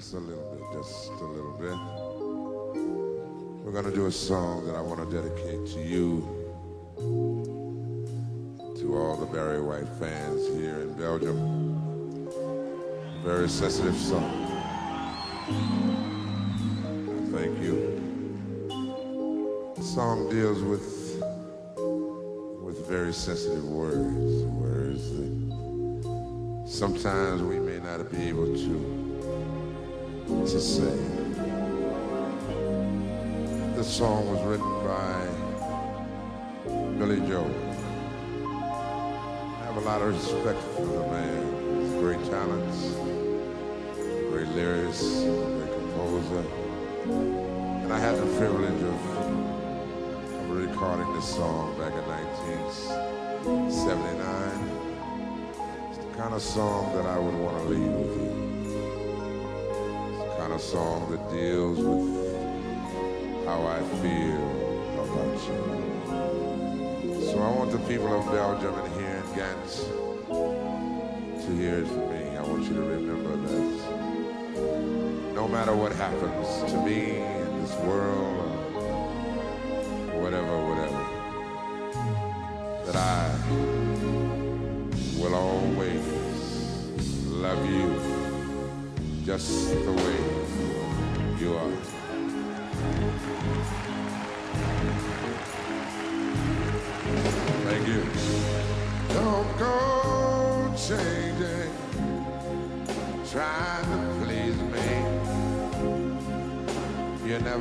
Just a little bit, just a little bit. We're gonna do a song that I want to dedicate to you, to all the Barry White fans here in Belgium. Very sensitive song. Thank you. The song deals with with very sensitive words, words that sometimes we may not be able to to say. This song was written by Billy Joel. I have a lot of respect for the man. He's great talents, great lyricist, great composer. And I had the privilege of, recording this song back in 1979. It's the kind of song that I would want to leave with you song that deals with how I feel about you. So I want the people of Belgium and here in Ghent to hear it from me. I want you to remember that no matter what happens to me in this world, or whatever, whatever, that I will always love you just the way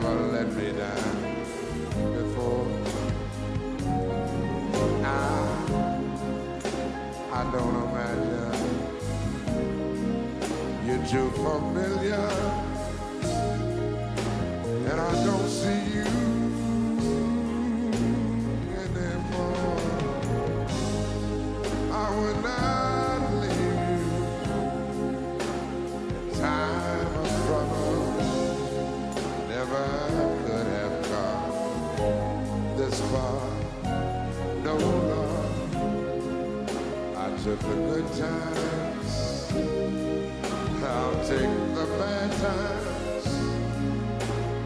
never let me down before. I, I don't imagine you're too familiar, and I don't see you anymore. I will not took the good times. I'll take the bad times,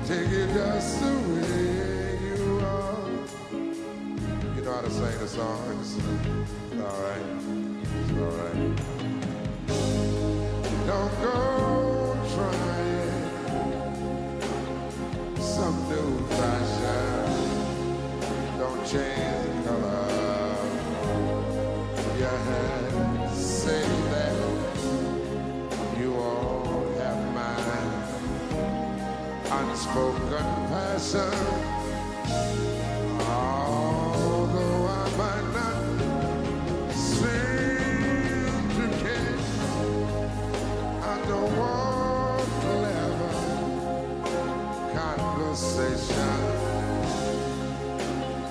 take it just the way you are. You know how to sing the song? All right. All right. Don't go passion. Although I might not seem to care, I don't want clever conversation.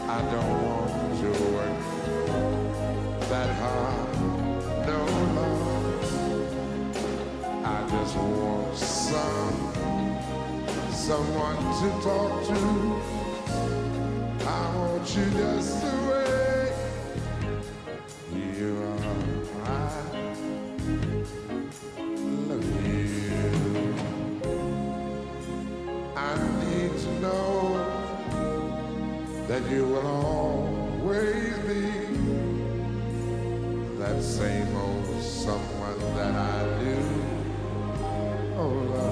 I don't want to work that hard. Someone to talk to. I want you just the way you are. I love you. I need to know that you will always be that same old someone that I knew. Oh, love.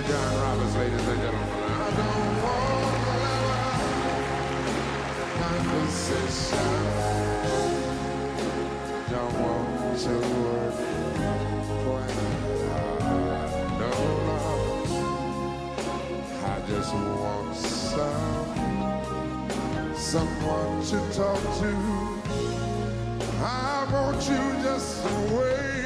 Mr. John Roberts, ladies and gentlemen. I don't want a conversation. Don't want to word when I don't know. I just want some someone to talk to. I want you just the way.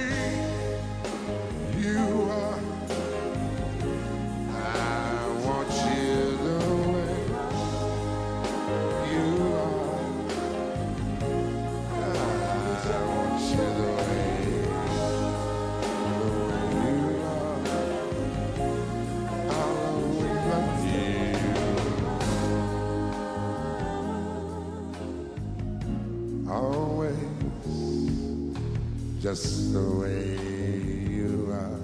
You are.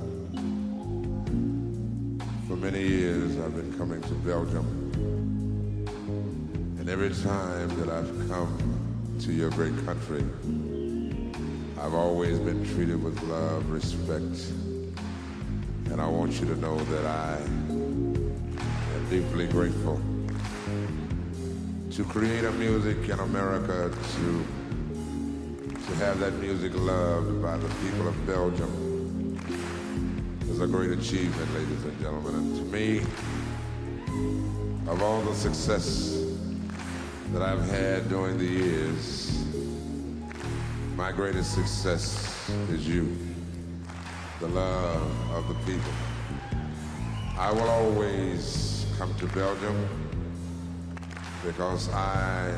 For many years I've been coming to Belgium, and every time that I've come to your great country, I've always been treated with love, respect, and I want you to know that I am deeply grateful to create a music in America to to have that music loved by the people of Belgium is a great achievement, ladies and gentlemen. And to me, of all the success that I've had during the years, my greatest success is you, the love of the people. I will always come to Belgium because I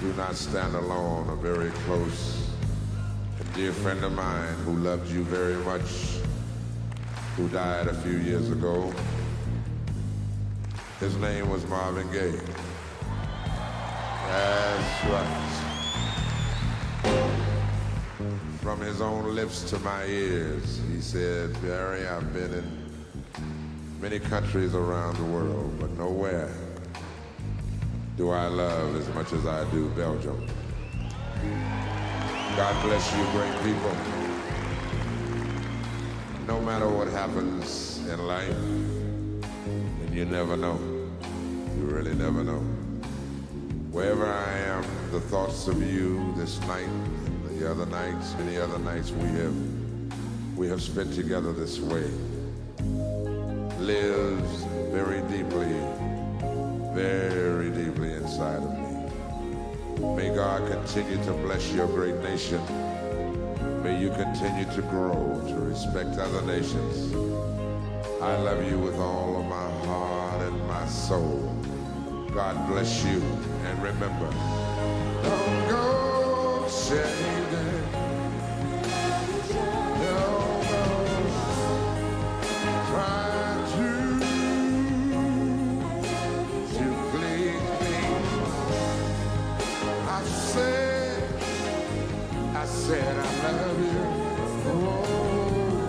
do not stand alone. A very close dear friend of mine who loved you very much, who died a few years ago. His name was Marvin Gaye. That's right. From his own lips to my ears, he said, Barry, I've been in many countries around the world, but nowhere do I love as much as I do Belgium. God bless you, great people. No matter what happens in life, and you never know. You really never know. Wherever I am, the thoughts of you this night the other nights, many other nights we have we have spent together this way lives very deeply, very inside of me. May God continue to bless your great nation. May you continue to grow, to respect other nations. I love you with all of my heart and my soul. God bless you. And remember, don't go I said, I said I love you. Oh,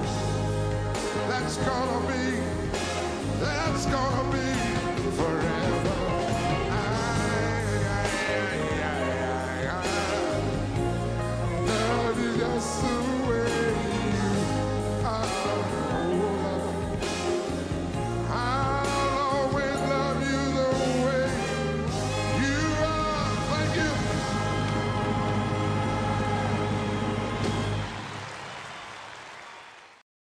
that's gonna be, that's gonna be forever.